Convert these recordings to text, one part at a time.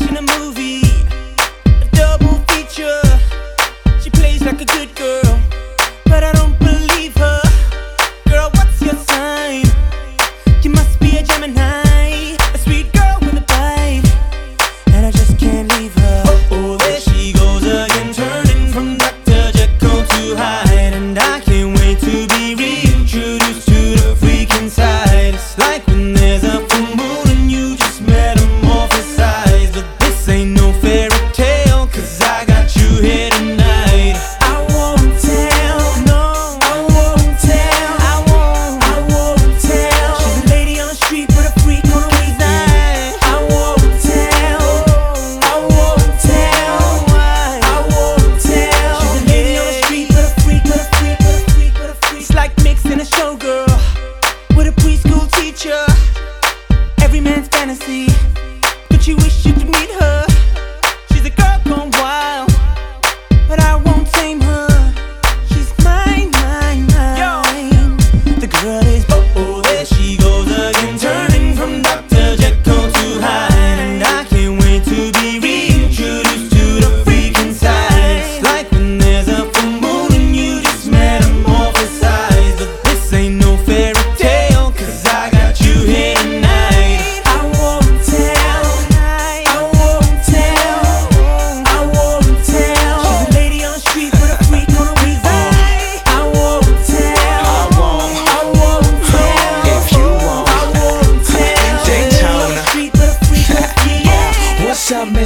in the movie.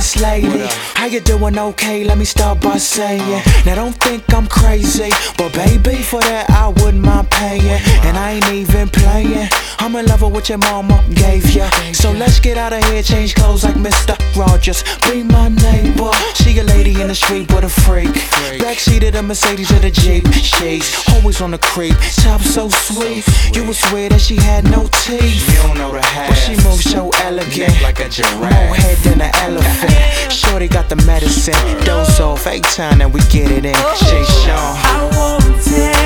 this lady. How you doing okay? Let me start by saying. Now don't think I'm crazy, but baby, for that I wouldn't mind paying. And I ain't even playing. I'm in love with what your mama gave ya. So let's get out of here, change clothes like Mr. Rogers. Be my neighbor. She a lady in the street, but a freak. Backseat of the Mercedes or the Jeep. She's always on the creep. Top so sweet. You would swear that she had no teeth. You don't know the half. But she moves so elegant. Like a giraffe. Got the medicine. Dozo, fake time and we get it in. Jay Sean. I want.